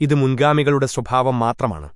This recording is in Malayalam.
ഇത് മുൻഗാമികളുടെ സ്വഭാവം മാത്രമാണ്.